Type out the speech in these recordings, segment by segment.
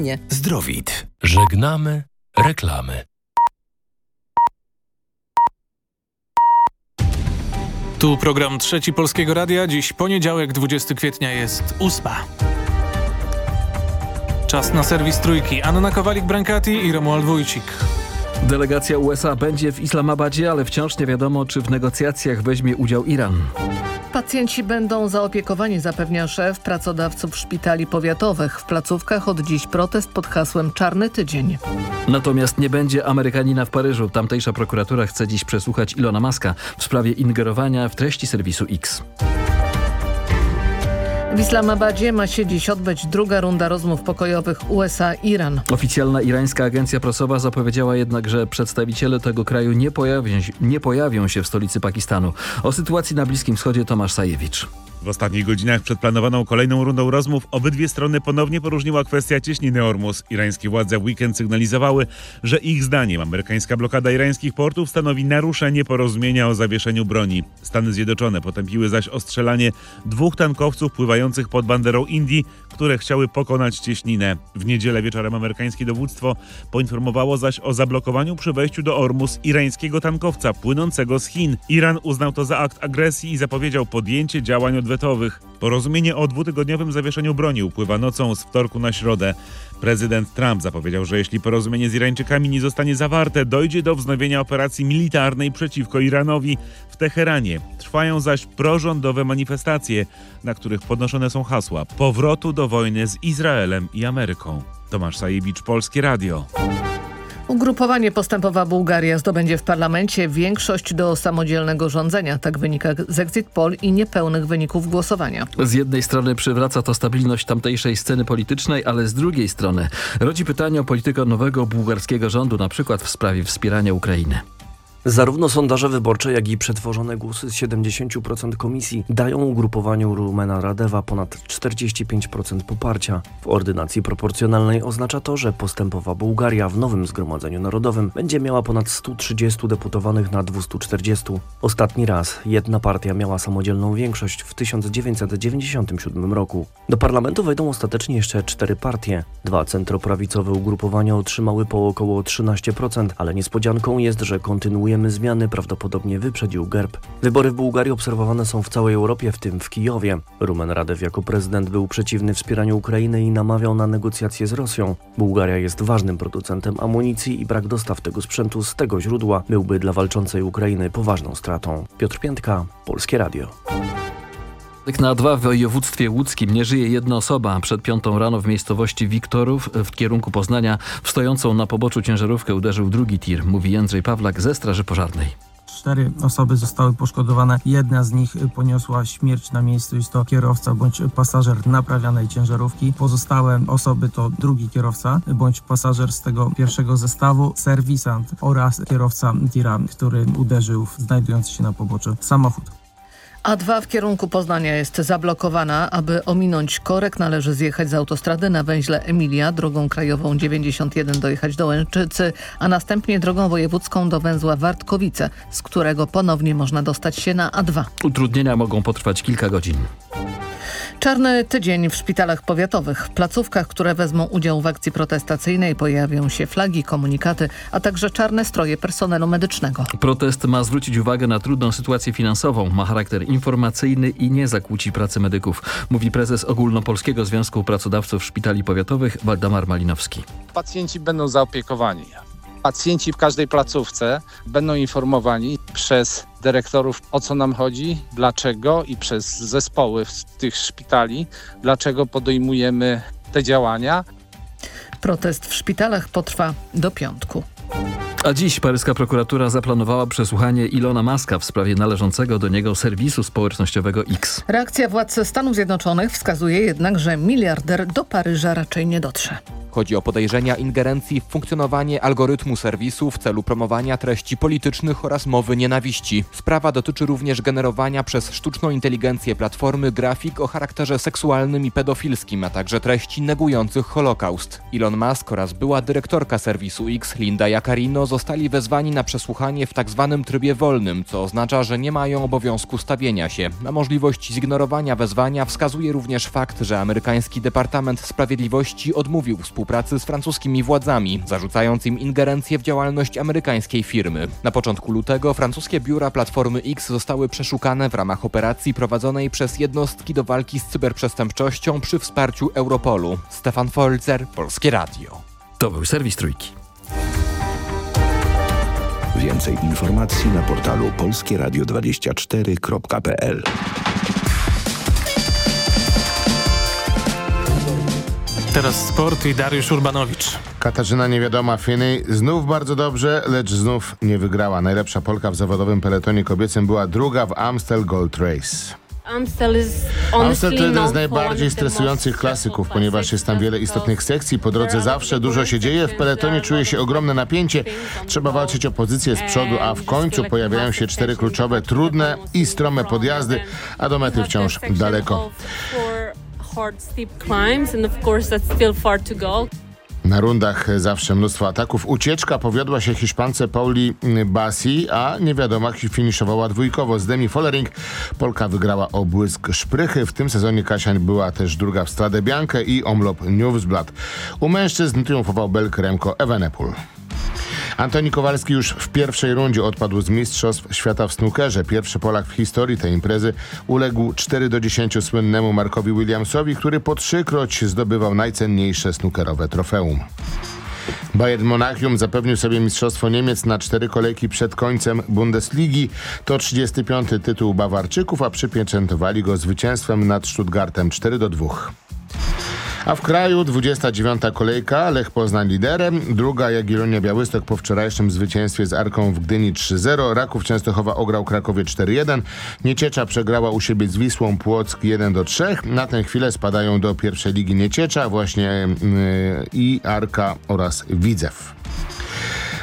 Nie. Zdrowit. Żegnamy reklamy. Tu program Trzeci Polskiego Radia. Dziś poniedziałek, 20 kwietnia jest ósma. Czas na serwis Trójki. Anna Kowalik-Brankati i Romuald Wójcik. Delegacja USA będzie w Islamabadzie, ale wciąż nie wiadomo, czy w negocjacjach weźmie udział Iran. Pacjenci będą zaopiekowani, zapewnia szef pracodawców szpitali powiatowych. W placówkach od dziś protest pod hasłem Czarny Tydzień. Natomiast nie będzie Amerykanina w Paryżu. Tamtejsza prokuratura chce dziś przesłuchać Ilona Maska w sprawie ingerowania w treści serwisu X. W Islamabadzie ma się dziś odbyć druga runda rozmów pokojowych USA-Iran. Oficjalna irańska agencja prasowa zapowiedziała jednak, że przedstawiciele tego kraju nie pojawią, nie pojawią się w stolicy Pakistanu. O sytuacji na Bliskim Wschodzie Tomasz Sajewicz. W ostatnich godzinach przed planowaną kolejną rundą rozmów obydwie strony ponownie poróżniła kwestia cieśniny Ormus. Irańskie władze w weekend sygnalizowały, że ich zdaniem amerykańska blokada irańskich portów stanowi naruszenie porozumienia o zawieszeniu broni. Stany Zjednoczone potępiły zaś ostrzelanie dwóch tankowców pływających pod banderą Indii, które chciały pokonać cieśninę. W niedzielę wieczorem amerykańskie dowództwo poinformowało zaś o zablokowaniu przy wejściu do Ormus irańskiego tankowca płynącego z Chin. Iran uznał to za akt agresji i zapowiedział podjęcie działań odwetowych. Porozumienie o dwutygodniowym zawieszeniu broni upływa nocą z wtorku na środę. Prezydent Trump zapowiedział, że jeśli porozumienie z Irańczykami nie zostanie zawarte, dojdzie do wznowienia operacji militarnej przeciwko Iranowi w Teheranie. Trwają zaś prorządowe manifestacje, na których podnoszone są hasła powrotu do wojny z Izraelem i Ameryką. Tomasz Sajewicz, Polskie Radio. Ugrupowanie Postępowa Bułgaria zdobędzie w parlamencie większość do samodzielnego rządzenia. Tak wynika z exit poll i niepełnych wyników głosowania. Z jednej strony przywraca to stabilność tamtejszej sceny politycznej, ale z drugiej strony rodzi pytanie o politykę nowego bułgarskiego rządu, na przykład w sprawie wspierania Ukrainy. Zarówno sondaże wyborcze, jak i przetworzone głosy z 70% komisji dają ugrupowaniu Rumena Radewa ponad 45% poparcia. W ordynacji proporcjonalnej oznacza to, że postępowa Bułgaria w nowym Zgromadzeniu Narodowym będzie miała ponad 130 deputowanych na 240. Ostatni raz jedna partia miała samodzielną większość w 1997 roku. Do parlamentu wejdą ostatecznie jeszcze cztery partie. Dwa centroprawicowe ugrupowania otrzymały po około 13%, ale niespodzianką jest, że kontynuuje Obserwujemy zmiany, prawdopodobnie wyprzedził GERB. Wybory w Bułgarii obserwowane są w całej Europie, w tym w Kijowie. Rumen Radew jako prezydent był przeciwny wspieraniu Ukrainy i namawiał na negocjacje z Rosją. Bułgaria jest ważnym producentem amunicji i brak dostaw tego sprzętu z tego źródła byłby dla walczącej Ukrainy poważną stratą. Piotr Piętka, Polskie Radio. Na dwa w województwie łódzkim nie żyje jedna osoba. Przed piątą rano w miejscowości Wiktorów w kierunku Poznania w stojącą na poboczu ciężarówkę uderzył drugi tir, mówi Jędrzej Pawlak ze Straży Pożarnej. Cztery osoby zostały poszkodowane. Jedna z nich poniosła śmierć na miejscu. Jest to kierowca bądź pasażer naprawianej ciężarówki. Pozostałe osoby to drugi kierowca bądź pasażer z tego pierwszego zestawu, serwisant oraz kierowca tira, który uderzył w znajdujący się na poboczu samochód. A2 w kierunku Poznania jest zablokowana. Aby ominąć korek należy zjechać z autostrady na węźle Emilia, drogą krajową 91 dojechać do Łęczycy, a następnie drogą wojewódzką do węzła Wartkowice, z którego ponownie można dostać się na A2. Utrudnienia mogą potrwać kilka godzin. Czarny tydzień w szpitalach powiatowych. W placówkach, które wezmą udział w akcji protestacyjnej pojawią się flagi, komunikaty, a także czarne stroje personelu medycznego. Protest ma zwrócić uwagę na trudną sytuację finansową. Ma charakter informacyjny i nie zakłóci pracy medyków, mówi prezes Ogólnopolskiego Związku Pracodawców Szpitali Powiatowych Waldemar Malinowski. Pacjenci będą zaopiekowani. Pacjenci w każdej placówce będą informowani przez dyrektorów o co nam chodzi, dlaczego i przez zespoły tych szpitali, dlaczego podejmujemy te działania. Protest w szpitalach potrwa do piątku. A dziś paryska prokuratura zaplanowała przesłuchanie Ilona Maska w sprawie należącego do niego serwisu społecznościowego X. Reakcja władz Stanów Zjednoczonych wskazuje jednak, że miliarder do Paryża raczej nie dotrze. Chodzi o podejrzenia ingerencji w funkcjonowanie algorytmu serwisu w celu promowania treści politycznych oraz mowy nienawiści. Sprawa dotyczy również generowania przez sztuczną inteligencję platformy grafik o charakterze seksualnym i pedofilskim, a także treści negujących Holokaust. Elon Musk oraz była dyrektorka serwisu X Linda Jacarino zostali wezwani na przesłuchanie w tzw. Tak trybie wolnym, co oznacza, że nie mają obowiązku stawienia się. Na możliwość zignorowania wezwania wskazuje również fakt, że amerykański Departament Sprawiedliwości odmówił współpracy z francuskimi władzami, zarzucając im ingerencję w działalność amerykańskiej firmy. Na początku lutego francuskie biura Platformy X zostały przeszukane w ramach operacji prowadzonej przez jednostki do walki z cyberprzestępczością przy wsparciu Europolu. Stefan Folzer, Polskie Radio. To był serwis Trójki. Więcej informacji na portalu polskieradio24.pl Teraz sport i Dariusz Urbanowicz. Katarzyna Niewiadoma Finney znów bardzo dobrze, lecz znów nie wygrała. Najlepsza Polka w zawodowym peletonie kobiecym była druga w Amstel Gold Race. Amstel to jeden z najbardziej stresujących klasyków, ponieważ jest tam wiele istotnych sekcji. Po drodze zawsze dużo się dzieje. W peletonie czuje się ogromne napięcie. Trzeba walczyć o pozycję z przodu, a w końcu pojawiają się cztery kluczowe, trudne i strome podjazdy, a do mety wciąż daleko. hard steep climbs and of course that's still far to go. Na rundach zawsze mnóstwo ataków. Ucieczka powiodła się Hiszpance Pauli Bassi, a niewiadoma finiszowała dwójkowo z Demi Follering. Polka wygrała o błysk szprychy. W tym sezonie Kasiań była też druga w Stradę Biankę i Omlop Newsblad. U mężczyzn triumfował Belk Remko Evenepoel. Antoni Kowalski już w pierwszej rundzie odpadł z Mistrzostw Świata w snookerze. Pierwszy Polak w historii tej imprezy uległ 4 do 10 słynnemu Markowi Williamsowi, który po trzykroć zdobywał najcenniejsze snookerowe trofeum. Bayern Monachium zapewnił sobie Mistrzostwo Niemiec na cztery kolejki przed końcem Bundesligi. To 35. tytuł Bawarczyków, a przypieczętowali go zwycięstwem nad Stuttgartem 4 do 2. A w kraju 29. kolejka, Lech Poznań liderem, druga Jagiellonia Białystok po wczorajszym zwycięstwie z Arką w Gdyni 3-0, Raków Częstochowa ograł Krakowie 4-1, Nieciecza przegrała u siebie z Wisłą Płock 1-3, na tę chwilę spadają do pierwszej ligi Nieciecza właśnie yy, i Arka oraz Widzew.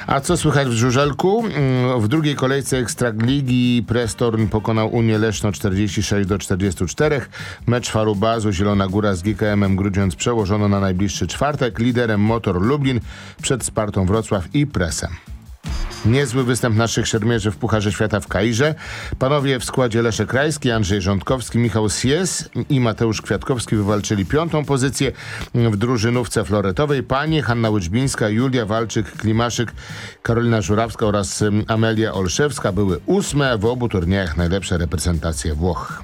A co słychać w Żużelku? Mm, w drugiej kolejce Ekstrakligi Prestorn pokonał Unię Leszno 46 do 44. Mecz Farubazu Zielona Góra z GKM-em Grudziądz przełożono na najbliższy czwartek. Liderem Motor Lublin przed Spartą Wrocław i Presem. Niezły występ naszych szermierzy w Pucharze Świata w Kairze. Panowie w składzie Leszek Krajski, Andrzej Rządkowski, Michał Sies i Mateusz Kwiatkowski wywalczyli piątą pozycję w drużynówce floretowej. Panie Hanna Łyczbińska, Julia Walczyk-Klimaszyk, Karolina Żurawska oraz Amelia Olszewska były ósme w obu turniejach najlepsze reprezentacje Włoch.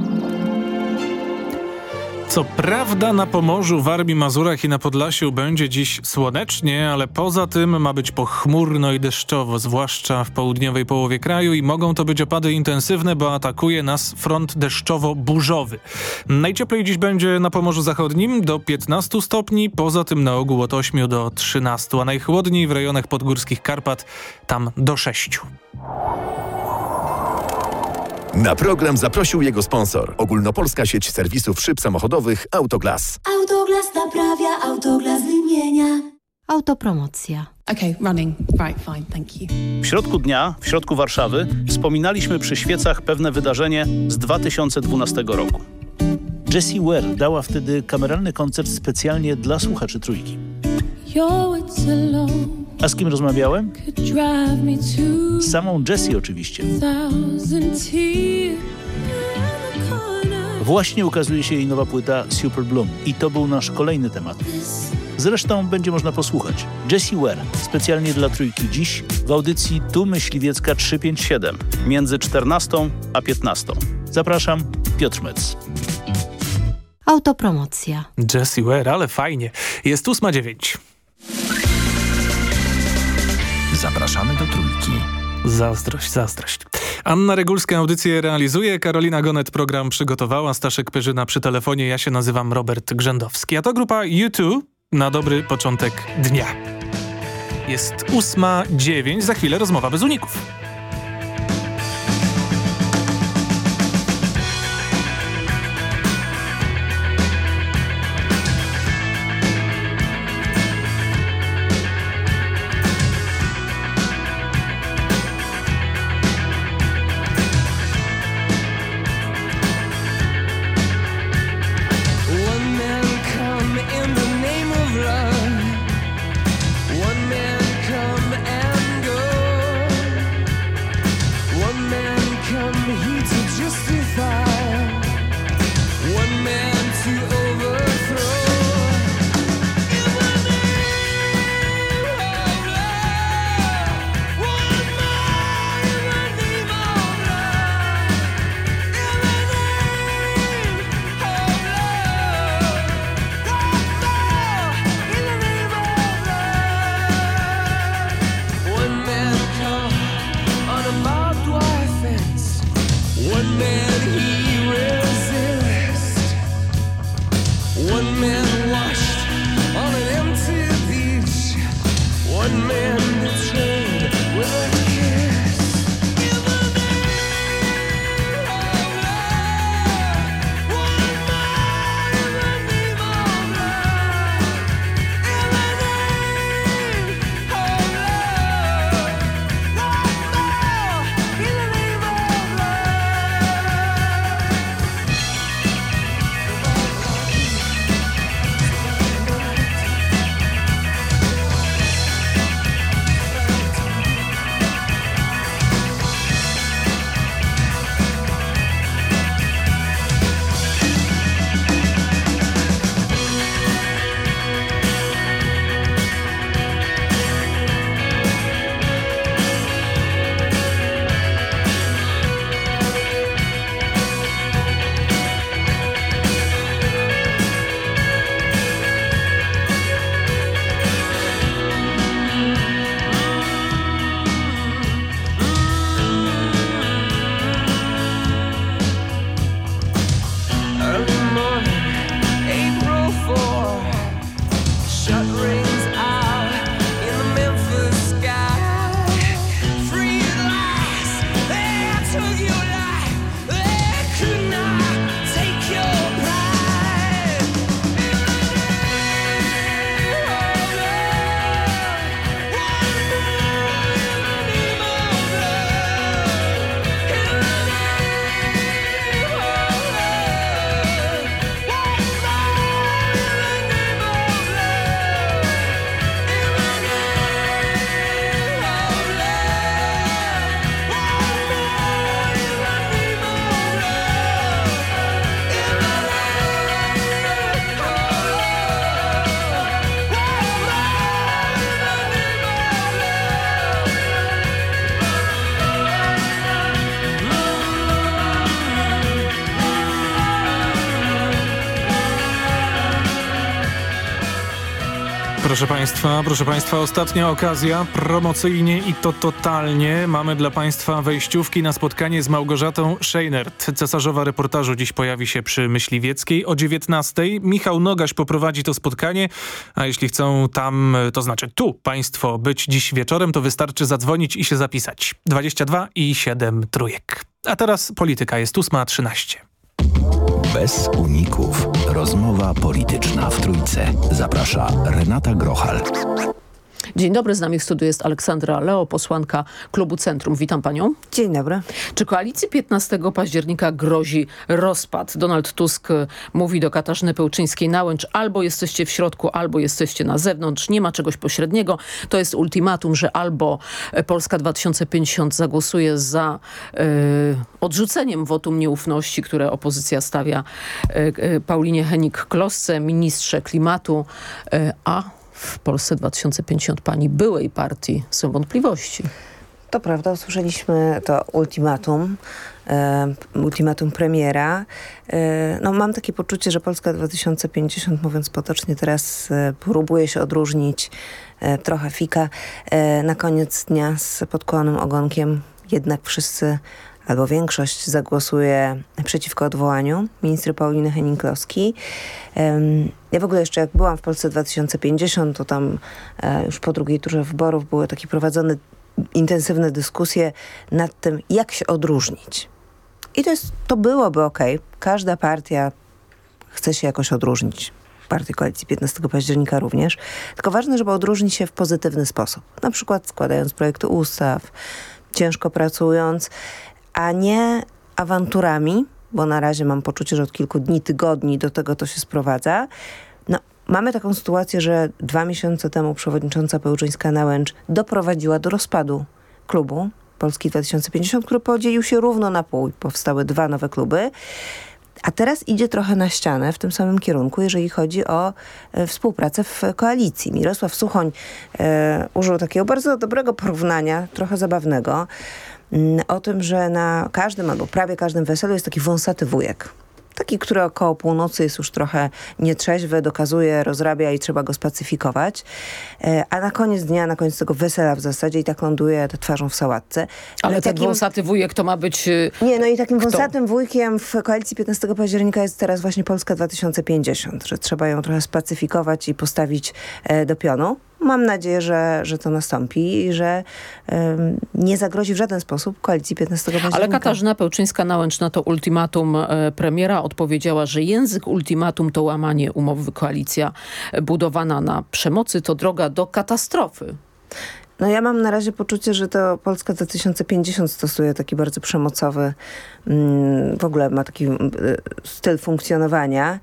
Co prawda na Pomorzu, Warmii, Mazurach i na Podlasiu będzie dziś słonecznie, ale poza tym ma być pochmurno i deszczowo, zwłaszcza w południowej połowie kraju i mogą to być opady intensywne, bo atakuje nas front deszczowo-burzowy. Najcieplej dziś będzie na Pomorzu Zachodnim do 15 stopni, poza tym na ogół od 8 do 13, a najchłodniej w rejonach podgórskich Karpat tam do 6. Na program zaprosił jego sponsor. Ogólnopolska sieć serwisów szyb samochodowych Autoglas. Autoglas naprawia, Autoglas wymienia. Autopromocja. Okay, running. Right, fine, thank you. W środku dnia, w środku Warszawy, wspominaliśmy przy świecach pewne wydarzenie z 2012 roku. Jessie Ware dała wtedy kameralny koncert specjalnie dla słuchaczy Trójki. A z kim rozmawiałem? Z samą Jessie oczywiście. Właśnie ukazuje się jej nowa płyta Super Bloom i to był nasz kolejny temat. Zresztą będzie można posłuchać. Jessie Ware, specjalnie dla Trójki dziś w audycji Tu Myśliwiecka 357 między 14 a 15. Zapraszam, Piotr Mec. Autopromocja. Jessie Ware, ale fajnie. Jest 8.09. Zapraszamy do Trójki. Zazdrość, zazdrość. Anna Regulska audycję realizuje, Karolina Gonet program przygotowała, Staszek Pyrzyna przy telefonie, ja się nazywam Robert Grzędowski. A to grupa U2 na dobry początek dnia. Jest 8.09, za chwilę rozmowa bez uników. Proszę Państwa, proszę Państwa, ostatnia okazja, promocyjnie i to totalnie. Mamy dla Państwa wejściówki na spotkanie z Małgorzatą Scheinert. Cesarzowa reportażu dziś pojawi się przy Myśliwieckiej o 19. Michał Nogaś poprowadzi to spotkanie, a jeśli chcą tam, to znaczy tu Państwo być dziś wieczorem, to wystarczy zadzwonić i się zapisać. 22 i 7 trójek. A teraz polityka jest 8.13. Bez uników. Rozmowa polityczna w Trójce. Zaprasza Renata Grochal. Dzień dobry, z nami w studiu jest Aleksandra Leo, posłanka Klubu Centrum. Witam panią. Dzień dobry. Czy koalicji 15 października grozi rozpad? Donald Tusk mówi do Katarzyny Pełczyńskiej-Nałęcz albo jesteście w środku, albo jesteście na zewnątrz. Nie ma czegoś pośredniego. To jest ultimatum, że albo e, Polska 2050 zagłosuje za e, odrzuceniem wotum nieufności, które opozycja stawia e, Paulinie Henik-Klosce, ministrze klimatu, a w Polsce 2050 pani byłej partii są wątpliwości. To prawda, usłyszeliśmy to ultimatum, e, ultimatum premiera. E, no, mam takie poczucie, że Polska 2050, mówiąc potocznie, teraz e, próbuje się odróżnić e, trochę fika. E, na koniec dnia z podkłonym ogonkiem jednak wszyscy albo większość zagłosuje przeciwko odwołaniu ministry Pauliny Henning-Kloski. Ja w ogóle jeszcze jak byłam w Polsce 2050, to tam e, już po drugiej turze wyborów były takie prowadzone intensywne dyskusje nad tym, jak się odróżnić. I to, jest, to byłoby ok. Każda partia chce się jakoś odróżnić. Partii Koalicji 15 października również. Tylko ważne, żeby odróżnić się w pozytywny sposób. Na przykład składając projekty ustaw, ciężko pracując, a nie awanturami, bo na razie mam poczucie, że od kilku dni, tygodni do tego to się sprowadza. No, mamy taką sytuację, że dwa miesiące temu przewodnicząca Pełczyńska-Nałęcz doprowadziła do rozpadu klubu Polski 2050, który podzielił się równo na pół powstały dwa nowe kluby. A teraz idzie trochę na ścianę w tym samym kierunku, jeżeli chodzi o e, współpracę w koalicji. Mirosław Suchoń e, użył takiego bardzo dobrego porównania, trochę zabawnego, o tym, że na każdym albo prawie każdym weselu jest taki wąsaty wujek. taki, który około północy jest już trochę nietrzeźwy, dokazuje, rozrabia i trzeba go spacyfikować. E, A na koniec dnia, na koniec tego wesela w zasadzie i tak ląduje twarzą w sałatce. Ale No ten takim- wąsaty wujek to ma być... y, nie, no i takim Kto? wąsatym wujkiem w koalicji 15 października jest teraz właśnie Polska 2050, że trzeba ją trochę spacyfikować i postawić e, do pionu. Mam nadzieję, że, że to nastąpi i że em, nie zagrozi w żaden sposób koalicji 15 października. Ale Katarzyna Pełczyńska-Nałęcz na to ultimatum e, premiera odpowiedziała, że język ultimatum to łamanie umowy koalicja e, budowana na przemocy to droga do katastrofy. No ja mam na razie poczucie, że to Polska 2050 stosuje taki bardzo przemocowy, mm, w ogóle ma taki mm, y, styl funkcjonowania.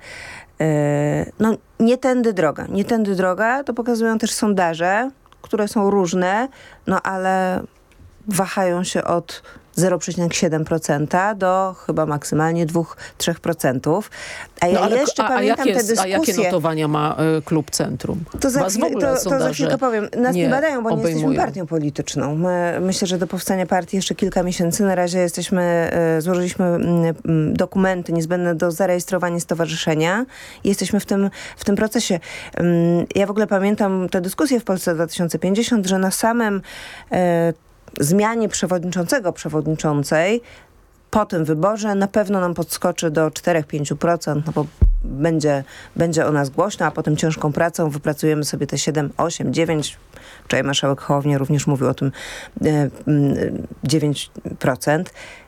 E, No nie tędy droga. Nie tędy droga, to pokazują też sondaże, które są różne, no ale wahają się od 0,7% do chyba maksymalnie 2-3%. A ja No, ale, jeszcze a, a, pamiętam jakie, te dyskusje. a jakie notowania ma e, klub Centrum? To za, Was w chwilę, ogóle to, to za chwilkę powiem. Nas nie, nie badają, bo nie jesteśmy obejmują. partią polityczną. My, myślę, że do powstania partii jeszcze kilka miesięcy. Na razie jesteśmy, e, złożyliśmy mm, dokumenty niezbędne do zarejestrowania stowarzyszenia. i Jesteśmy w tym, w tym procesie. Mm, Ja w ogóle pamiętam tę dyskusję w Polsce 2050, że na samym e, zmianie przewodniczącego, przewodniczącej po tym wyborze na pewno nam podskoczy do 4-5%, no bo będzie, będzie o nas głośno, a potem ciężką pracą wypracujemy sobie te 7, 8, 9. Wczoraj marszałek Hołownia również mówił o tym e, mm, 9%.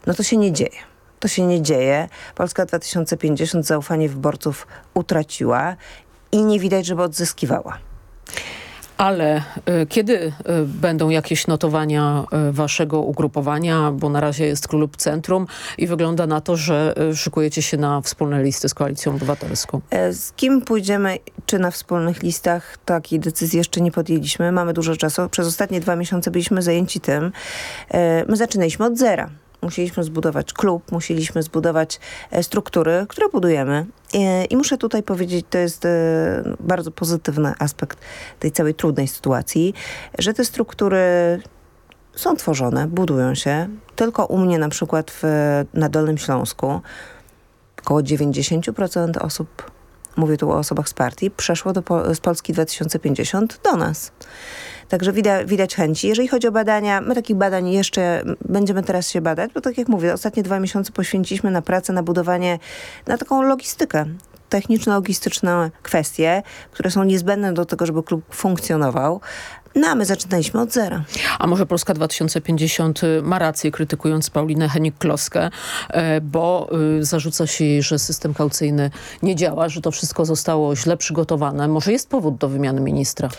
No to się nie dzieje. To się nie dzieje. Polska 2050 zaufanie wyborców utraciła i nie widać, żeby odzyskiwała. Ale y, kiedy y, będą jakieś notowania y, waszego ugrupowania, bo na razie jest klub Centrum i wygląda na to, że szykujecie się na wspólne listy z Koalicją Obywatelską. E, Z kim pójdziemy, czy na wspólnych listach, takiej decyzji jeszcze nie podjęliśmy. Mamy dużo czasu. Przez ostatnie dwa miesiące byliśmy zajęci tym. E, My zaczynaliśmy od zera. Musieliśmy zbudować klub, musieliśmy zbudować e, struktury, które budujemy. E, I muszę tutaj powiedzieć, to jest e, bardzo pozytywny aspekt tej całej trudnej sytuacji, że te struktury są tworzone, budują się. Tylko u mnie na przykład w, na Dolnym Śląsku około 90% osób, mówię tu o osobach z partii, przeszło do, z Polski 2050 do nas. Także widać, widać chęci. Jeżeli chodzi o badania, my takich badań jeszcze będziemy teraz się badać, bo tak jak mówię, ostatnie dwa miesiące poświęciliśmy na pracę, na budowanie, na taką logistykę techniczno-logistyczne kwestie, które są niezbędne do tego, żeby klub funkcjonował. No a my zaczynaliśmy od zera. A może Polska 2050 y, ma rację krytykując Paulinę Henik-Kloskę, e, bo y, zarzuca się jej, że system kaucyjny nie działa, że to wszystko zostało źle przygotowane. Może jest powód do wymiany ministra?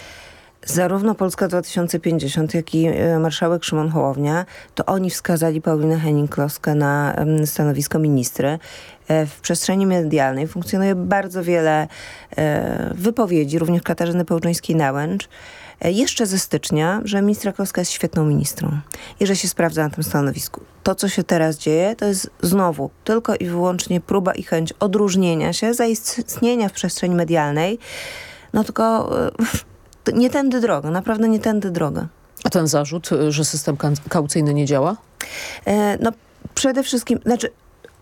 Zarówno Polska 2050, jak i e, marszałek Szymon Hołownia, to oni wskazali Paulinę Henning-Kloskę na stanowisko ministry. E, W przestrzeni medialnej funkcjonuje bardzo wiele e, wypowiedzi, również Katarzyny Pełczyńskiej-Nałęcz, jeszcze ze stycznia, że ministra Kloska jest świetną ministrą i że się sprawdza na tym stanowisku. To, co się teraz dzieje, to jest znowu tylko i wyłącznie próba i chęć odróżnienia się, zaistnienia w przestrzeni medialnej, no tylko nie tędy droga, naprawdę nie tędy droga. A ten zarzut, y, że system kaucyjny nie działa? E, no przede wszystkim, znaczy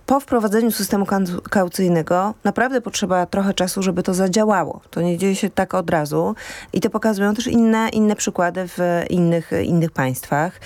po wprowadzeniu systemu kaucyjnego naprawdę potrzeba trochę czasu, żeby to zadziałało. To nie dzieje się tak od razu i to pokazują też inne, inne przykłady w innych, innych państwach.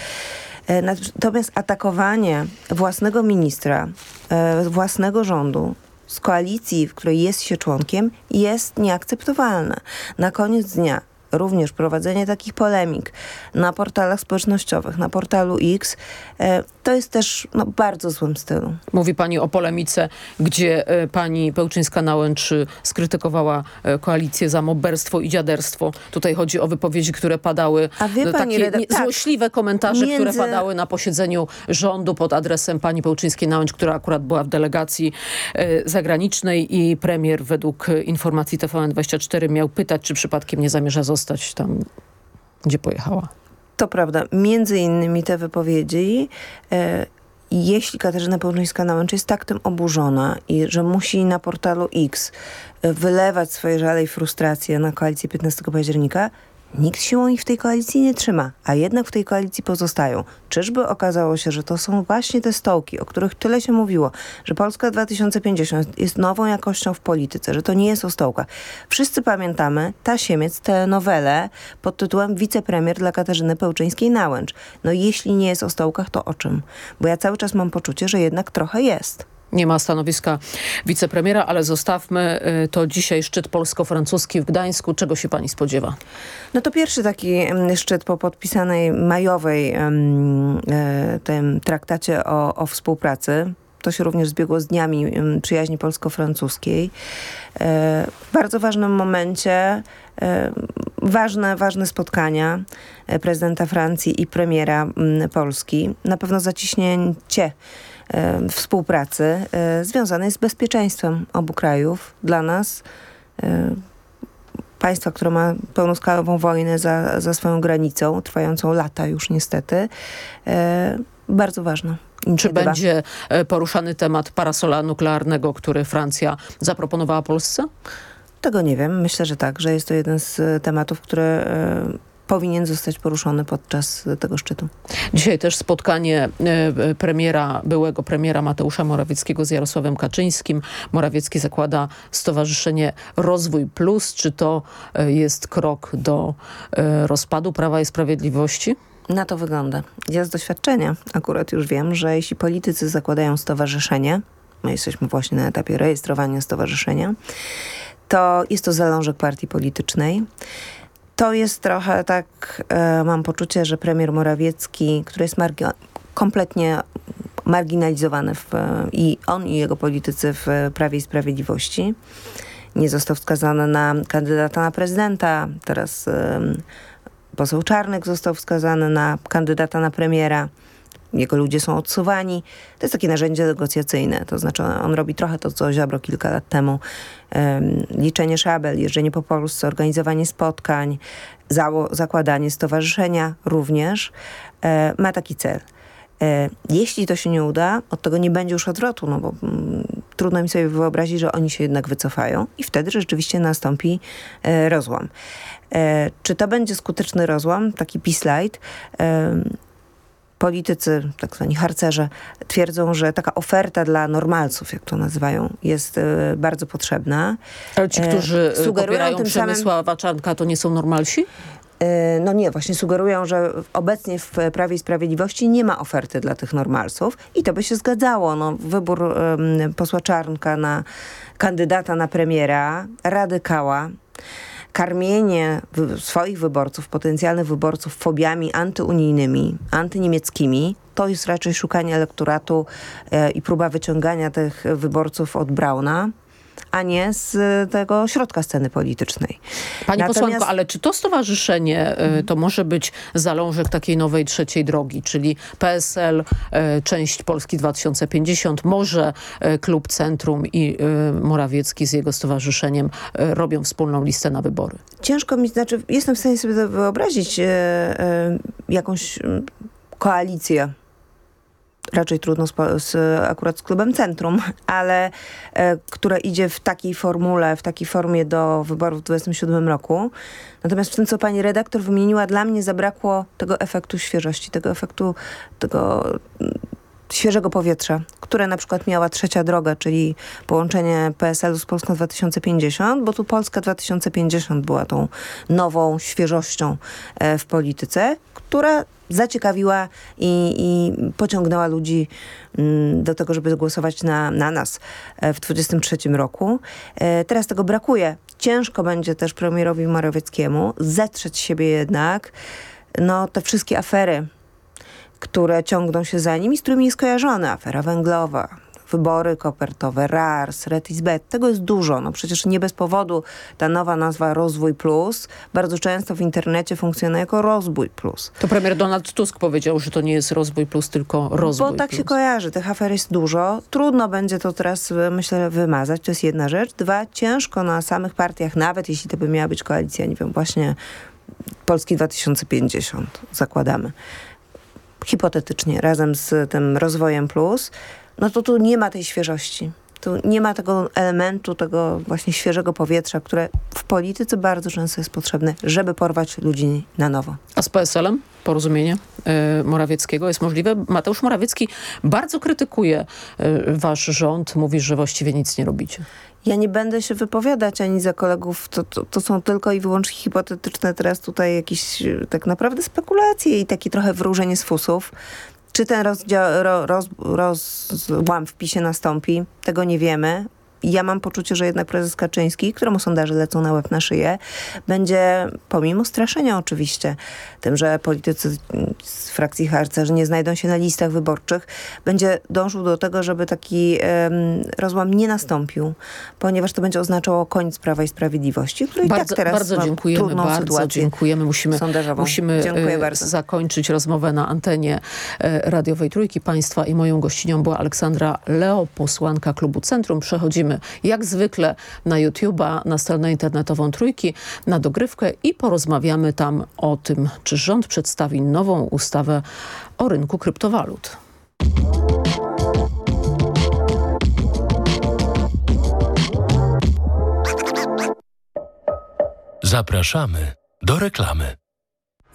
E, Natomiast atakowanie własnego ministra, e, własnego rządu z koalicji, w której jest się członkiem, jest nieakceptowalne. Na koniec dnia również prowadzenie takich polemik na portalach społecznościowych, na portalu X, e, to jest też no, bardzo złym stylu. Mówi pani o polemice, gdzie e, pani Pełczyńska-Nałęcz skrytykowała e, koalicję za moberstwo i dziaderstwo. Tutaj chodzi o wypowiedzi, które padały, A wie pani takie nie- tak. złośliwe komentarze, które Między- padały na posiedzeniu rządu pod adresem pani Pełczyńskiej-Nałęcz, która akurat była w delegacji zagranicznej i premier według informacji TVN24 miał pytać, czy przypadkiem nie zamierza zostać tam, gdzie pojechała. To prawda. Między innymi te wypowiedzi, e, jeśli Katarzyna Pełczyńska-Nałęcz jest tak tym oburzona i że musi na portalu X e, wylewać swoje żale i frustracje na koalicję 15 października, Nikt siłą ich w tej koalicji nie trzyma, a jednak w tej koalicji pozostają. Czyżby okazało się, że to są właśnie te stołki, o których tyle się mówiło, że Polska 2050 jest nową jakością w polityce, że to nie jest o stołkach. Wszyscy pamiętamy Tasiemiec, tę nowelę pod tytułem Wicepremier dla Katarzyny Pełczyńskiej-Nałęcz. No jeśli nie jest o stołkach, to o czym? Bo ja cały czas mam poczucie, że jednak trochę jest. Nie ma stanowiska wicepremiera, ale zostawmy y, to dzisiaj szczyt polsko-francuski w Gdańsku. Czego się pani spodziewa? No to pierwszy taki mm, szczyt po podpisanej majowej e, tym traktacie o, o współpracy. To się również zbiegło z dniami przyjaźni polsko-francuskiej. E, w bardzo ważnym momencie e, ważne, ważne spotkania prezydenta Francji i premiera mm, Polski. Na pewno zaciśnięcie współpracy e, związanej z bezpieczeństwem obu krajów dla nas. E, państwa, które ma pełnoskalową wojnę za, za swoją granicą, trwającą lata już niestety, e, bardzo ważna. Czy będzie poruszany temat parasola nuklearnego, który Francja zaproponowała Polsce? Tego nie wiem. Myślę, że tak, że jest to jeden z tematów, który e, powinien zostać poruszony podczas e, tego szczytu. Dzisiaj też spotkanie e, premiera, byłego premiera Mateusza Morawieckiego z Jarosławem Kaczyńskim. Morawiecki zakłada Stowarzyszenie Rozwój Plus. Czy to e, jest krok do e, rozpadu Prawa i Sprawiedliwości? Na to wygląda. Ja z doświadczenia akurat już wiem, że jeśli politycy zakładają stowarzyszenie, my jesteśmy właśnie na etapie rejestrowania stowarzyszenia, to jest to zalążek partii politycznej. To jest trochę tak, e, mam poczucie, że premier Morawiecki, który jest margi- kompletnie marginalizowany w, i on i jego politycy w Prawie i Sprawiedliwości, nie został wskazany na kandydata na prezydenta, teraz em, poseł Czarnek został wskazany na kandydata na premiera. Jego ludzie są odsuwani. To jest takie narzędzie negocjacyjne. To znaczy on, robi trochę to, co Ziobro kilka lat temu. Em, liczenie szabel, jeżdżenie po Polsce, organizowanie spotkań, zakładanie stowarzyszenia również. E, ma taki cel. E, jeśli to się nie uda, od tego nie będzie już odwrotu, no bo mm, trudno mi sobie wyobrazić, że oni się jednak wycofają i wtedy rzeczywiście nastąpi e, rozłam. E, czy to będzie skuteczny rozłam, taki peace light? Politycy, tak zwani harcerze, twierdzą, że taka oferta dla normalców, jak to nazywają, jest e, bardzo potrzebna. Ale ci, E, którzy e, sugerują popierają tym samym- Przemysława Czarnka, to nie są normalsi? E, No nie, właśnie sugerują, że obecnie w Prawie i Sprawiedliwości nie ma oferty dla tych normalsów i to by się zgadzało. No, wybór em, posła Czarnka na kandydata na premiera, radykała, karmienie swoich wyborców, potencjalnych wyborców fobiami antyunijnymi, antyniemieckimi, to jest raczej szukanie elektoratu e, i próba wyciągania tych wyborców od Brauna, a nie z e, tego środka sceny politycznej. Pani Natomiast- posłanko, ale czy to stowarzyszenie y, to może być zalążek takiej nowej trzeciej drogi, czyli PSL, y, część Polski 2050, może y, Klub Centrum i y, Morawiecki z jego stowarzyszeniem y, robią wspólną listę na wybory? Ciężko mi, znaczy jestem w stanie sobie wyobrazić jakąś mm, koalicję. Raczej trudno z, z, akurat z klubem Centrum, ale e, która idzie w takiej formule, w takiej formie do wyborów w 2027 roku. Natomiast w tym, co pani redaktor wymieniła, dla mnie zabrakło tego efektu świeżości, tego efektu tego świeżego powietrza, które na przykład miała trzecia droga, czyli połączenie PSL-u z Polską 2050, bo tu Polska 2050 była tą nową świeżością e, w polityce, która zaciekawiła i, i pociągnęła ludzi mm, do tego, żeby głosować na, na nas e, w 2023 roku. E, Teraz tego brakuje. Ciężko będzie też premierowi Morawieckiemu zetrzeć siebie jednak no, te wszystkie afery, które ciągną się za nim i z którymi jest kojarzona. Afera węglowa, wybory kopertowe, RARS, Retisbet. Tego jest dużo. No przecież nie bez powodu ta nowa nazwa Rozwój Plus bardzo często w internecie funkcjonuje jako Rozbój Plus. To premier Donald Tusk powiedział, że to nie jest rozwój plus, tylko rozwój Bo tak plus. się kojarzy. Tych afer jest dużo. Trudno będzie to teraz, e, myślę, wymazać. To jest jedna rzecz. Dwa, ciężko na samych partiach, nawet jeśli to by miała być koalicja, nie wiem, właśnie Polski 2050 zakładamy. Hipotetycznie, razem z tym rozwojem plus, no to tu nie ma tej świeżości. Tu nie ma tego elementu, tego właśnie świeżego powietrza, które w polityce bardzo często jest potrzebne, żeby porwać ludzi na nowo. A z PSL-em porozumienie y, Morawieckiego jest możliwe? Mateusz Morawiecki bardzo krytykuje y, wasz rząd, mówi, że właściwie nic nie robicie. Ja nie będę się wypowiadać ani za kolegów, to, to, to są tylko i wyłącznie hipotetyczne teraz tutaj jakieś e, tak naprawdę spekulacje i takie trochę wróżenie z fusów. Czy ten rozdział, ro, roz, rozłam w PiSie nastąpi, tego nie wiemy. Ja mam poczucie, że jednak prezes Kaczyński, któremu sondaże lecą na łeb na szyję, będzie, pomimo straszenia oczywiście, tym, że politycy z frakcji harcerz nie znajdą się na listach wyborczych, będzie dążył do tego, żeby taki em, rozłam nie nastąpił, ponieważ to będzie oznaczało koniec Prawa i Sprawiedliwości, który i Bardzo, tak teraz bardzo ma dziękujemy, trudną bardzo sytuację dziękujemy. Musimy, sondażową. musimy Dziękuję e, bardzo. zakończyć rozmowę na antenie e, radiowej Trójki Państwa i moją gościnią była Aleksandra Leo, posłanka klubu Centrum. Przechodzimy jak zwykle na YouTube'a, na stronę internetową Trójki, na dogrywkę i porozmawiamy tam o tym, czy rząd przedstawi nową ustawę o rynku kryptowalut. Zapraszamy do reklamy.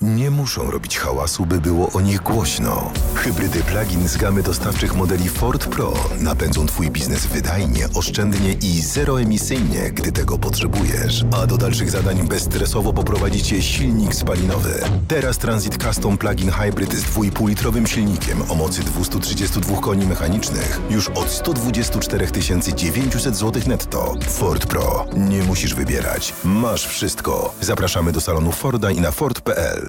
Nie muszą robić hałasu, by było o nich głośno. Hybrydy plug-in z gamy dostawczych modeli Ford Pro napędzą Twój biznes wydajnie, oszczędnie i zeroemisyjnie, gdy tego potrzebujesz. A do dalszych zadań bezstresowo poprowadzi Cię silnik spalinowy. Teraz Transit Custom Plug-in Hybrid z 2,5-litrowym silnikiem o mocy 232 koni mechanicznych już od 124 900 zł netto. Ford Pro. Nie musisz wybierać. Masz wszystko. Zapraszamy do salonu Forda i na Ford.pl.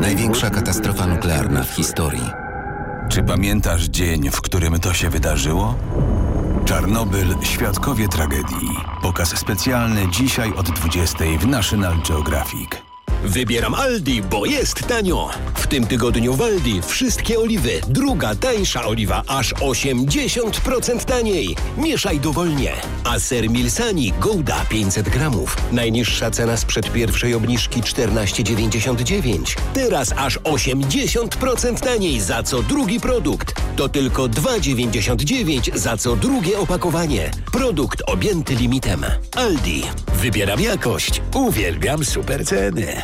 Największa katastrofa nuklearna w historii. Czy pamiętasz dzień, w którym to się wydarzyło? Czarnobyl Świadkowie Tragedii. Pokaz specjalny dzisiaj od 20 w National Geographic. Wybieram Aldi, bo jest tanio. W tym tygodniu w Aldi wszystkie oliwy. Druga tańsza oliwa aż 80% taniej. Mieszaj dowolnie. A ser Milsani Gouda 500 gramów. Najniższa cena sprzed pierwszej obniżki 14,99. Teraz aż 80% taniej za co drugi produkt. To tylko 2,99 za co drugie opakowanie. Produkt objęty limitem. Aldi. Wybieram jakość. Uwielbiam super ceny.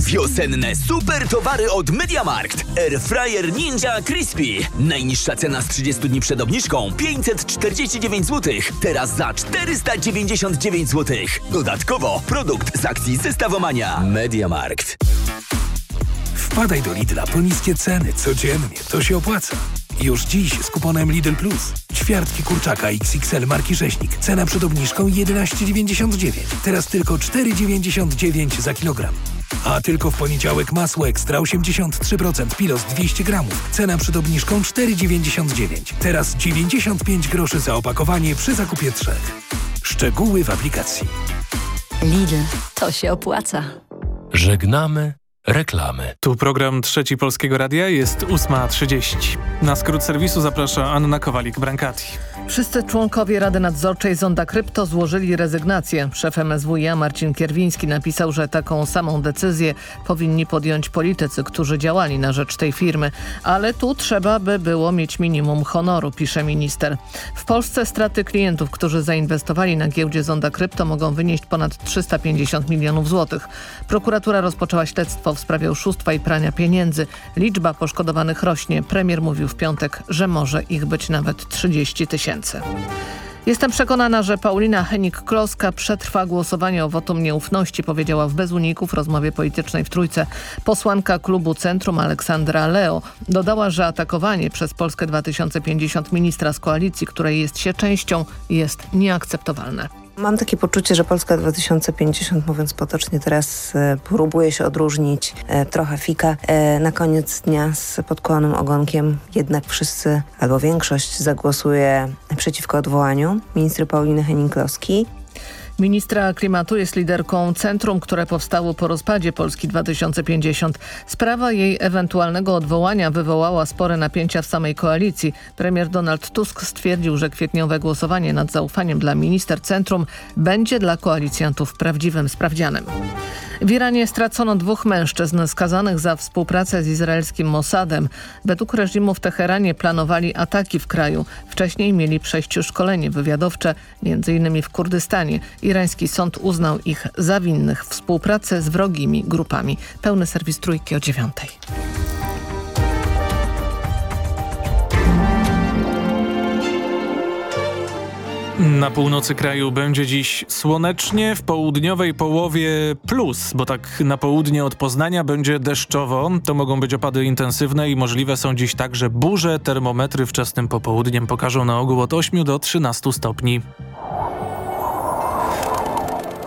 Wiosenne super towary od MediaMarkt. Airfryer Ninja Crispy. Najniższa cena z 30 dni przed obniżką 549 zł. Teraz za 499 zł. Dodatkowo produkt z akcji Zestawomania. MediaMarkt. Wpadaj do Lidla po niskie ceny codziennie. To się opłaca. Już dziś z kuponem Lidl Plus. Ćwiartki kurczaka XXL marki Rzeźnik. Cena przed obniżką 11,99. Teraz tylko 4,99 za kilogram. A tylko w poniedziałek masło ekstra 83% pilos 200 gramów. Cena przed obniżką 4,99. Teraz 95 groszy za opakowanie przy zakupie trzech. Szczegóły w aplikacji. Lidl, to się opłaca. Żegnamy reklamy. Tu program Trzeci Polskiego Radia jest 8.30. Na skrót serwisu zaprasza Anna Kowalik-Brankati. Wszyscy członkowie Rady Nadzorczej Zonda Krypto złożyli rezygnację. Szef MSWiA Marcin Kierwiński napisał, że taką samą decyzję powinni podjąć politycy, którzy działali na rzecz tej firmy. Ale tu trzeba by było mieć minimum honoru, pisze minister. W Polsce straty klientów, którzy zainwestowali na giełdzie Zonda Krypto mogą wynieść ponad 350 milionów złotych. Prokuratura rozpoczęła śledztwo w sprawie oszustwa i prania pieniędzy. Liczba poszkodowanych rośnie. Premier mówił w piątek, że może ich być nawet 30 tysięcy. Jestem przekonana, że Paulina Henik-Kloska przetrwa głosowanie o wotum nieufności, powiedziała w Bez Uników rozmowie politycznej w Trójce. Posłanka klubu Centrum Aleksandra Leo dodała, że atakowanie przez Polskę 2050 ministra z koalicji, której jest się częścią, jest nieakceptowalne. Mam takie poczucie, że Polska 2050, mówiąc potocznie, teraz e, próbuje się odróżnić e, trochę fika. E, na koniec dnia z podkłanym ogonkiem jednak wszyscy, albo większość zagłosuje przeciwko odwołaniu ministry Pauliny Henning-Kloski. Ministra klimatu jest liderką centrum, które powstało po rozpadzie Polski 2050. Sprawa jej ewentualnego odwołania wywołała spore napięcia w samej koalicji. Premier Donald Tusk stwierdził, że kwietniowe głosowanie nad zaufaniem dla minister centrum będzie dla koalicjantów prawdziwym sprawdzianem. W Iranie stracono dwóch mężczyzn skazanych za współpracę z izraelskim Mossadem. Według reżimu w Teheranie planowali ataki w kraju. Wcześniej mieli przejść szkolenie wywiadowcze, m.in. w Kurdystanie. Irański sąd uznał ich za winnych współpracy z wrogimi grupami. Pełny serwis trójki o dziewiątej. Na północy kraju będzie dziś słonecznie, w południowej połowie plus, bo tak na południe od Poznania będzie deszczowo. To mogą być opady intensywne i możliwe są dziś także burze. Termometry wczesnym popołudniem pokażą na ogół od 8 do 13 stopni.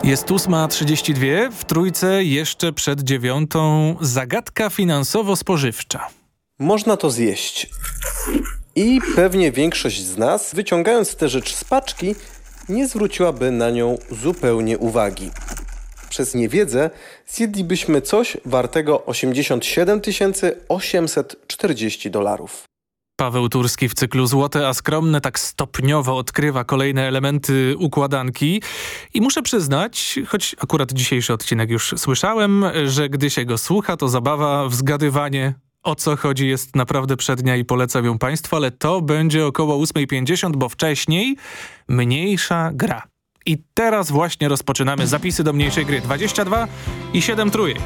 Jest 8.32, w trójce jeszcze przed dziewiątą zagadka finansowo-spożywcza. Można to zjeść. I pewnie większość z nas, wyciągając tę rzecz z paczki, nie zwróciłaby na nią zupełnie uwagi. Przez niewiedzę zjedlibyśmy coś wartego 87 840 dolarów. Paweł Turski w cyklu Złote a Skromne tak stopniowo odkrywa kolejne elementy układanki i muszę przyznać, choć akurat dzisiejszy odcinek już słyszałem, że gdy się go słucha, to zabawa w zgadywanie o co chodzi jest naprawdę przednia i polecam ją Państwu, ale to będzie około 8.50, bo wcześniej mniejsza gra. I teraz właśnie rozpoczynamy zapisy do mniejszej gry. 22 i 7 trójek.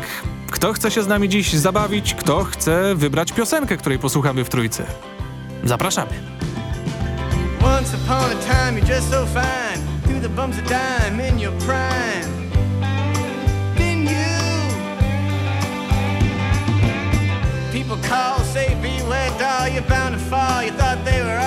Kto chce się z nami dziś zabawić? Kto chce wybrać piosenkę, której posłuchamy w trójce? Zapraszamy. Once upon a time you're just so fine the bumps of dime in your prime People call, say beware doll You're bound to fall, you thought they were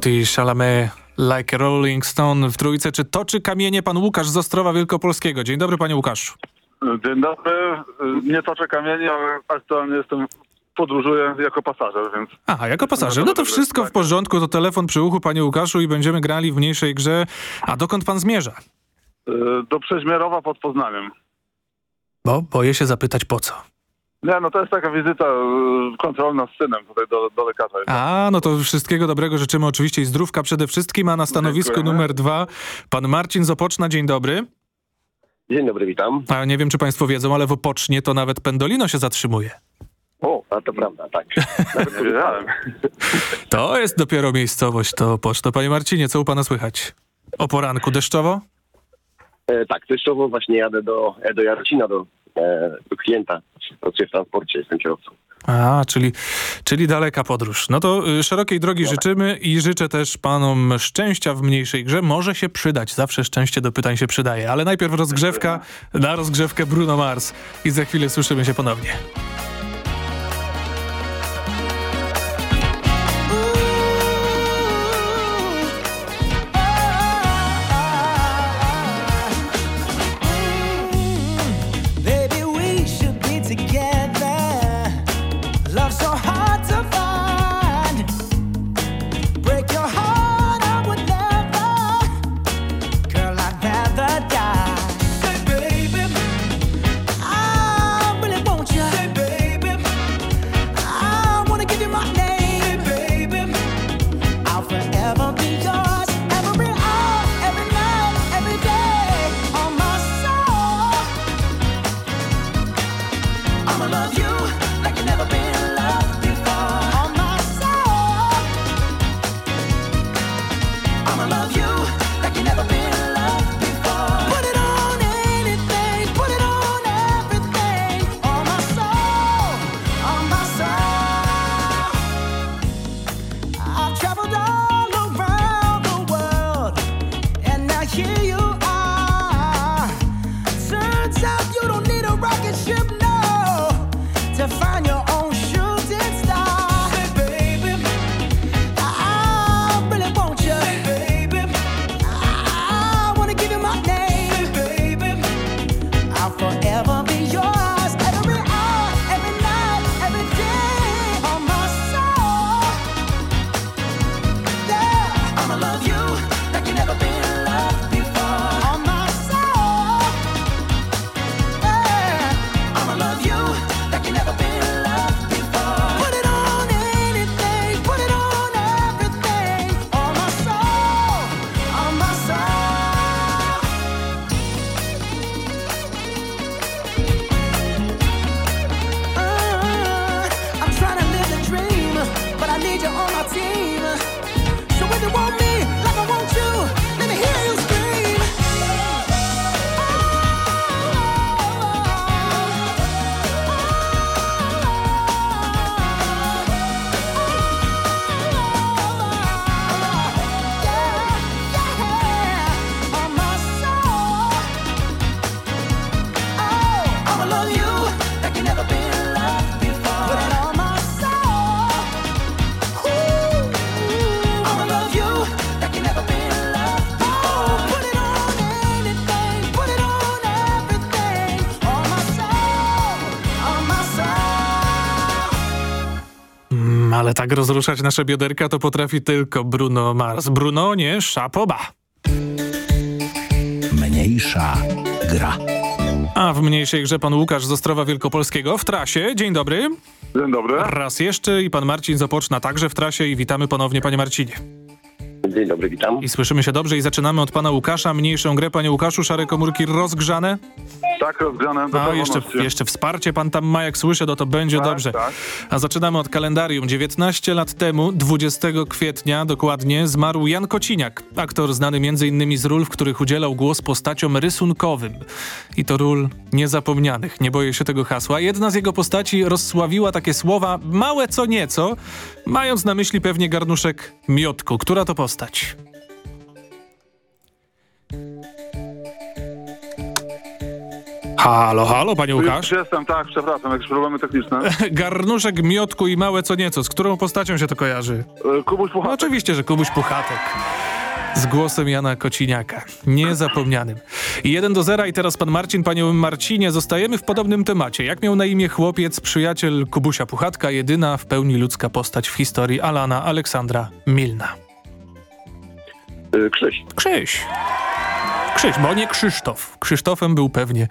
Timothy Chalamet, Like a Rolling Stone w trójce. Czy toczy kamienie pan Łukasz z Ostrowa Wielkopolskiego? Dzień dobry, panie Łukaszu. Dzień dobry. Nie toczę kamieni, ale aktualnie jestem, podróżuję jako pasażer, więc... Aha, jako pasażer. No to wszystko w porządku, to telefon przy uchu, panie Łukaszu i będziemy grali w mniejszej grze. A dokąd pan zmierza? y, Do Przeźmierowa pod Poznaniem. Bo boję się zapytać po co. Nie, no to jest taka wizyta y, kontrolna z synem tutaj do, do lekarza. A, no to wszystkiego dobrego życzymy oczywiście i zdrówka przede wszystkim, a na stanowisku Dziękujemy. numer dwa pan Marcin z Opoczna. Dzień dobry. Dzień dobry, witam. A nie wiem, czy państwo wiedzą, ale w Opocznie to nawet Pendolino się zatrzymuje. O, a to prawda, tak. Nawet nie wiedziałem. To jest dopiero miejscowość, to Opoczno. Panie Marcinie, co u pana słychać? O poranku deszczowo? E, tak, deszczowo właśnie jadę do, e, do Jarocina, do, e, do klienta. Pracuję w transporcie, jestem kierowcą. A, czyli, czyli daleka podróż. No to y, szerokiej drogi życzymy i życzę też panom szczęścia w mniejszej grze. Może się przydać, zawsze szczęście do pytań się przydaje. Ale najpierw rozgrzewka, na rozgrzewkę Bruno Mars. I za chwilę słyszymy się ponownie. Like you never been ale tak rozruszać nasze bioderka to potrafi tylko Bruno Mars. Bruno, nie, szapoba. Mniejsza gra. A w mniejszej grze pan Łukasz z Ostrowa Wielkopolskiego w trasie. Dzień dobry. Dzień dobry. Raz jeszcze i pan Marcin Zapoczna także w trasie i witamy ponownie panie Marcinie. Dzień dobry, witam. I słyszymy się dobrze i zaczynamy od pana Łukasza. Mniejszą grę, panie Łukaszu, szare komórki rozgrzane. Tak, rozgrzane A jeszcze, jeszcze wsparcie pan tam ma, jak słyszę, no to będzie Tak, dobrze. tak. A zaczynamy od kalendarium. 19 lat temu, 20 kwietnia dokładnie, zmarł Jan Kociniak. Aktor znany m.in. z ról, w których udzielał głos postaciom rysunkowym. I to ról niezapomnianych, nie boję się tego hasła. Jedna z jego postaci rozsławiła takie słowa, małe co nieco, mając na myśli pewnie garnuszek miotku. Która to postać? Halo, halo, panie Łukasz. Już jestem, tak, przepraszam, jakieś problemy techniczne. Garnuszek, miotku i małe co nieco. Z którą postacią się to kojarzy? E, Kubuś Puchatek. No, oczywiście, że Kubuś Puchatek. Z głosem Jana Kociniaka. Niezapomnianym. I 1 do 0 i teraz pan Marcin, panie Marcinie, zostajemy w podobnym temacie. Jak miał na imię chłopiec, przyjaciel Kubusia Puchatka, jedyna w pełni ludzka postać w historii Alana Aleksandra Milna? E, Krzyś. Krzyś. Krzyś, bo nie Krzysztof. Krzysztofem był pewnie,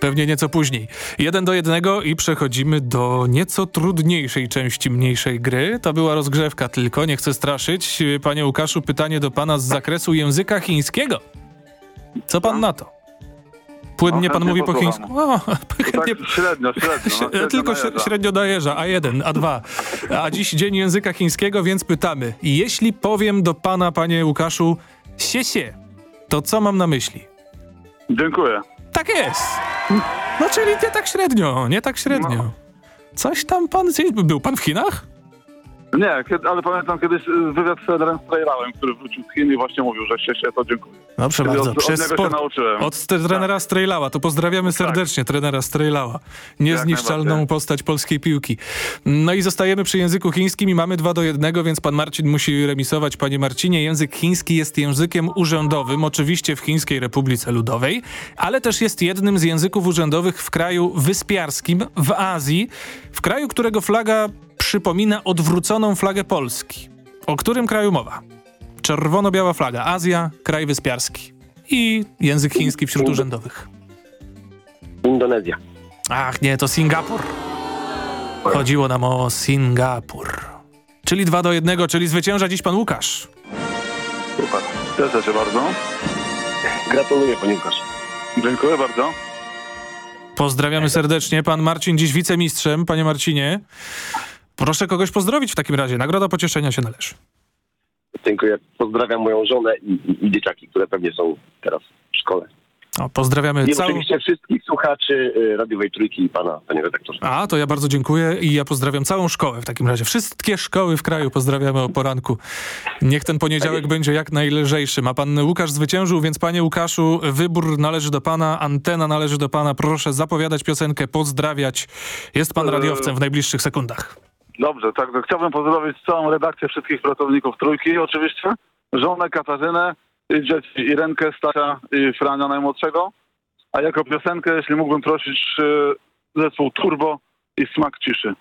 pewnie nieco później. Jeden do jednego i przechodzimy do nieco trudniejszej części mniejszej gry. To była rozgrzewka tylko, nie chcę straszyć. Panie Łukaszu, pytanie do pana z zakresu języka chińskiego. Co pan na to? Płynnie No, pan mówi po chińsku? O, chętnie... Tak, średnio, średnio. No, średnio Tylko średnio dojeżdża, A1, A2. A dziś dzień języka chińskiego, więc pytamy. Jeśli powiem do pana, panie Łukaszu, sie, to co mam na myśli? Dziękuję. Tak jest. No czyli nie tak średnio, nie tak średnio. Coś tam pan, był pan w Chinach? Nie, kiedy, ale pamiętam kiedyś y, wywiad z trenerem Strejlałem, który wrócił z Chin i właśnie mówił, że się, się to dziękuję. Dobrze Kiedy bardzo. Od, od Przez niego sport. się nauczyłem. Od trenera Strejlała. To pozdrawiamy serdecznie trenera Strejlała. Niezniszczalną postać polskiej piłki. No i zostajemy przy języku chińskim i mamy dwa do jednego, więc pan Marcin musi remisować. Panie Marcinie, język chiński jest językiem urzędowym, oczywiście w Chińskiej Republice Ludowej, ale też jest jednym z języków urzędowych w kraju wyspiarskim, w Azji, w kraju, którego flaga przypomina odwróconą flagę Polski. O którym kraju mowa? Czerwono-biała flaga. Azja, kraj wyspiarski. I język chiński wśród urzędowych. Indonezja. Ach nie, to Singapur. Chodziło nam o Singapur. Czyli dwa do jednego, czyli zwycięża dziś pan Łukasz. Super. Cieszę się bardzo. Gratuluję, panie Łukasz. Dziękuję bardzo. Pozdrawiamy serdecznie. Pan Marcin dziś wicemistrzem. Panie Marcinie, proszę kogoś pozdrowić w takim razie. Nagroda pocieszenia się należy. Dziękuję. Pozdrawiam moją żonę i, i, i dzieciaki, które pewnie są teraz w szkole. O, pozdrawiamy I całą... oczywiście wszystkich słuchaczy y, radiowej trójki i pana, panie redaktorze. A, to ja bardzo dziękuję i ja pozdrawiam całą szkołę w takim razie. Wszystkie szkoły w kraju pozdrawiamy o poranku. Niech ten poniedziałek będzie jak najlżejszy. A pan Łukasz zwyciężył, więc panie Łukaszu, wybór należy do pana, antena należy do pana. Proszę zapowiadać piosenkę, pozdrawiać. Jest pan radiowcem w najbliższych sekundach. Dobrze, tak, chciałbym pozdrowić całą redakcję wszystkich pracowników Trójki oczywiście, żonę Katarzynę, dzieci Irenkę, Stasia i Frania najmłodszego. A jako piosenkę, jeśli mógłbym prosić y, zespół Turbo i Smak Ciszy.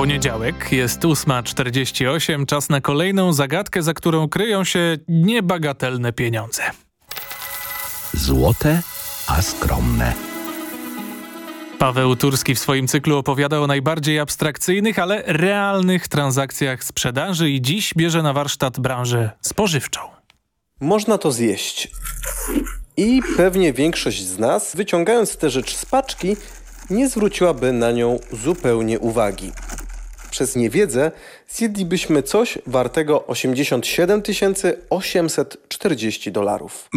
Poniedziałek, jest 8.48, czas na kolejną zagadkę, za którą kryją się niebagatelne pieniądze. Złote, a skromne. Paweł Turski w swoim cyklu opowiada o najbardziej abstrakcyjnych, ale realnych transakcjach sprzedaży i dziś bierze na warsztat branżę spożywczą. Można to zjeść. I pewnie większość z nas, wyciągając tę rzecz z paczki, nie zwróciłaby na nią zupełnie uwagi. Przez niewiedzę zjedlibyśmy coś wartego 87 840 dolarów.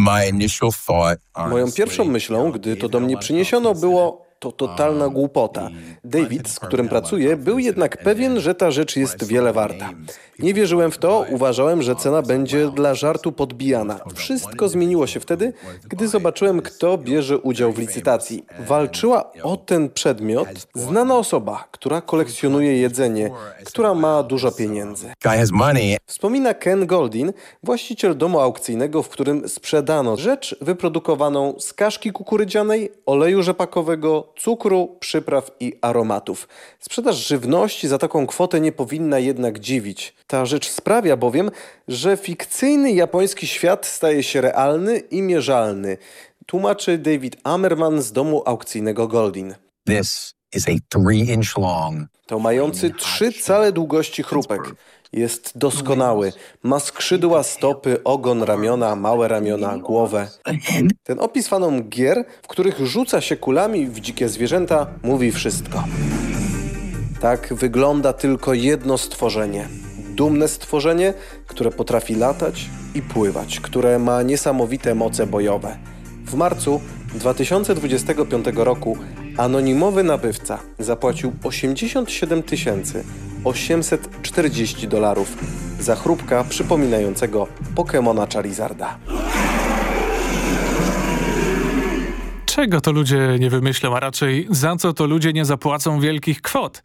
Moją pierwszą myślą, gdy to do mnie przyniesiono, było to totalna głupota. David, z którym pracuję, był jednak pewien, że ta rzecz jest wiele warta. Nie wierzyłem w to, uważałem, że cena będzie dla żartu podbijana. Wszystko zmieniło się wtedy, gdy zobaczyłem, kto bierze udział w licytacji. Walczyła o ten przedmiot znana osoba, która kolekcjonuje jedzenie, która ma dużo pieniędzy. Wspomina Ken Goldin, właściciel domu aukcyjnego, w którym sprzedano rzecz wyprodukowaną z kaszki kukurydzianej, oleju rzepakowego, cukru, przypraw i aromatów. Sprzedaż żywności za taką kwotę nie powinna jednak dziwić. Ta rzecz sprawia bowiem, że fikcyjny japoński świat staje się realny i mierzalny, tłumaczy David Amerman z domu aukcyjnego Goldin. This is a three-inch long To mający trzy cale długości chrupek. Jest doskonały. Ma skrzydła, stopy, ogon, ramiona, małe ramiona, głowę. Ten opis fanom gier, w których rzuca się kulami w dzikie zwierzęta, mówi wszystko. Tak wygląda tylko jedno stworzenie. Dumne stworzenie, które potrafi latać i pływać, które ma niesamowite moce bojowe. W marcu 2025 roku anonimowy nabywca zapłacił 87 840 dolarów za chrupka przypominającego Pokemona Charizarda. Czego to ludzie nie wymyślą, a raczej za co to ludzie nie zapłacą wielkich kwot?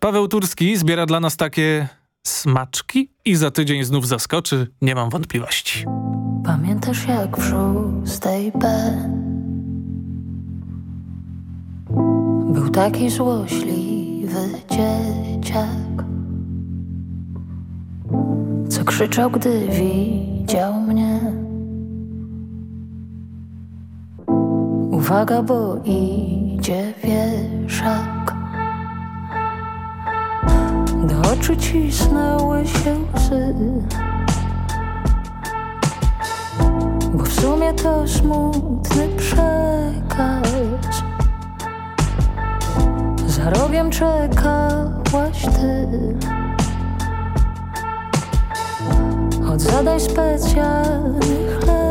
Paweł Turski zbiera dla nas takie smaczki i za tydzień znów zaskoczy, nie mam wątpliwości. Pamiętasz jak w szóstej B taki złośliwy dzieciak. Co krzyczał, gdy widział mnie? Uwaga, bo idzie wieszak. Do oczu cisnęły się łzy. Bo w sumie to smutny przekaz rogiem czekałaś ty. Od zadań specjalnych lekarz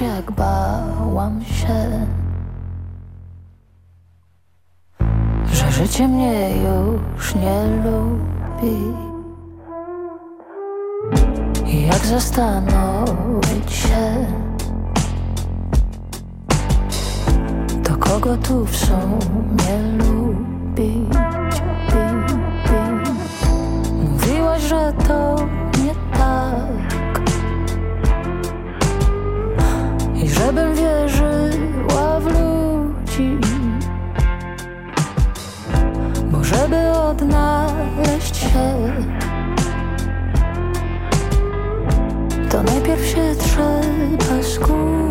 Pamiętasz jak bałam się Że życie mnie już nie lubi jak zastanowić się To kogo tu w sumie lubić bi, bi. Mówiłaś, że to żebym wierzyła w ludzi. Bo żeby odnaleźć się To najpierw się trzeba skupić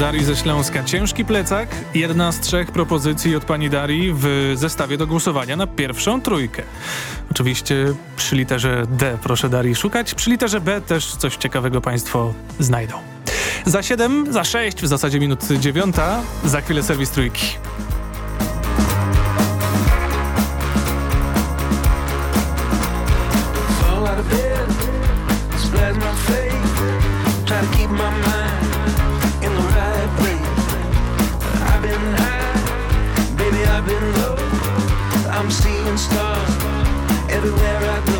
Darii ze Śląska. Ciężki plecak, jedna z trzech propozycji od pani Darii w zestawie do głosowania na pierwszą trójkę. Oczywiście przy literze D proszę Darii szukać, przy literze B też coś ciekawego państwo znajdą. Za 7, za 6, w zasadzie minut dziewiąta, za chwilę serwis trójki. Keep my mind I'm seeing stars everywhere I go,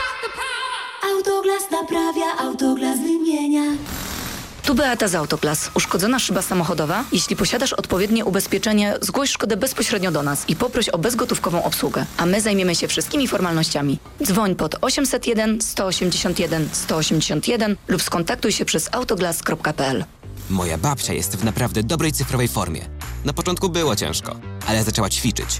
Autoglas naprawia, autoglas wymienia. Tu Beata z Autoglas. Uszkodzona szyba samochodowa? Jeśli posiadasz odpowiednie ubezpieczenie, zgłoś szkodę bezpośrednio do nas i poproś o bezgotówkową obsługę, a my zajmiemy się wszystkimi formalnościami. Dzwoń pod 801 181 181 lub skontaktuj się przez autoglas.pl. Moja babcia jest w naprawdę dobrej cyfrowej formie. Na początku było ciężko, ale zaczęła ćwiczyć.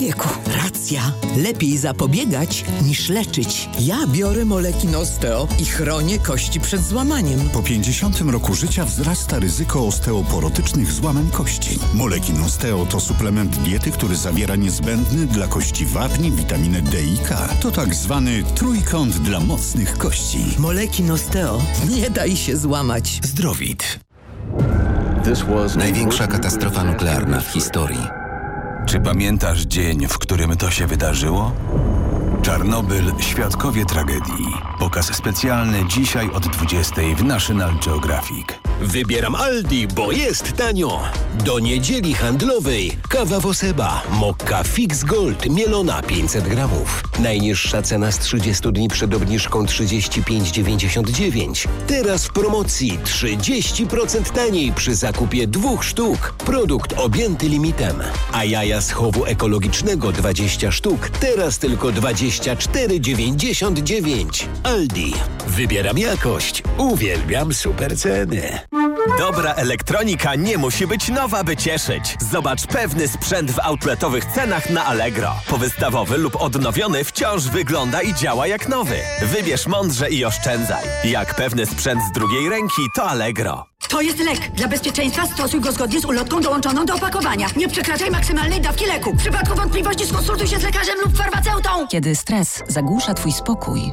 wieku. Racja. Lepiej zapobiegać niż leczyć. Ja biorę moleki Nosteo i chronię kości przed złamaniem. Po 50 roku życia wzrasta ryzyko osteoporotycznych złamań kości. Moleki Osteo to suplement diety, który zawiera niezbędny dla kości wapni, witaminę D i K. To tak zwany trójkąt dla mocnych kości. Moleki Nosteo. Nie daj się złamać. Zdrowit. Największa katastrofa nuklearna w historii. Czy pamiętasz dzień, w którym to się wydarzyło? Czarnobyl Świadkowie Tragedii. Pokaz specjalny dzisiaj od 20 w National Geographic. Wybieram Aldi, bo jest tanio. Do niedzieli handlowej kawa Woseba, mokka Fix Gold, mielona 500 gramów. Najniższa cena z 30 dni przed obniżką 35,99. Teraz w promocji 30% taniej przy zakupie dwóch sztuk. Produkt objęty limitem. A jaja z chowu ekologicznego 20 sztuk, teraz tylko 24,99. Aldi. Wybieram jakość. Uwielbiam super ceny. Dobra elektronika nie musi być nowa, by cieszyć. Zobacz pewny sprzęt w outletowych cenach na Allegro. Powystawowy lub odnowiony wciąż wygląda i działa jak nowy. Wybierz mądrze i oszczędzaj. Jak pewny sprzęt z drugiej ręki, to Allegro. To jest lek. Dla bezpieczeństwa stosuj go zgodnie z ulotką dołączoną do opakowania. Nie przekraczaj maksymalnej dawki leku. W przypadku wątpliwości skonsultuj się z lekarzem lub farmaceutą. Kiedy stres zagłusza Twój spokój,